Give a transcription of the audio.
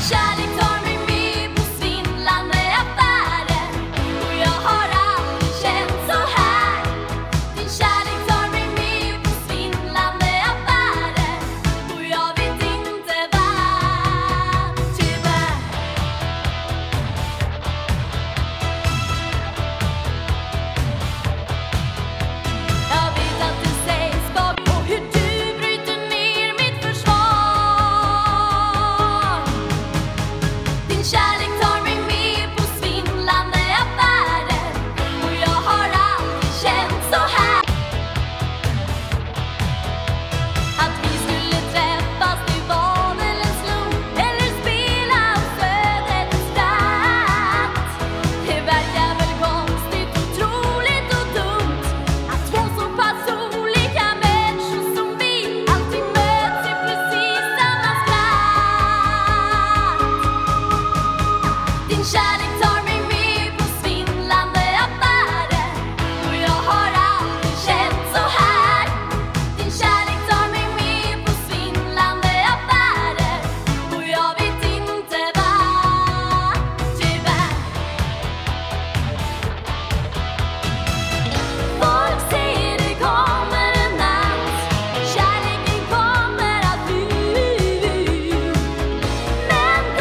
kärlek sunshine. din kärlek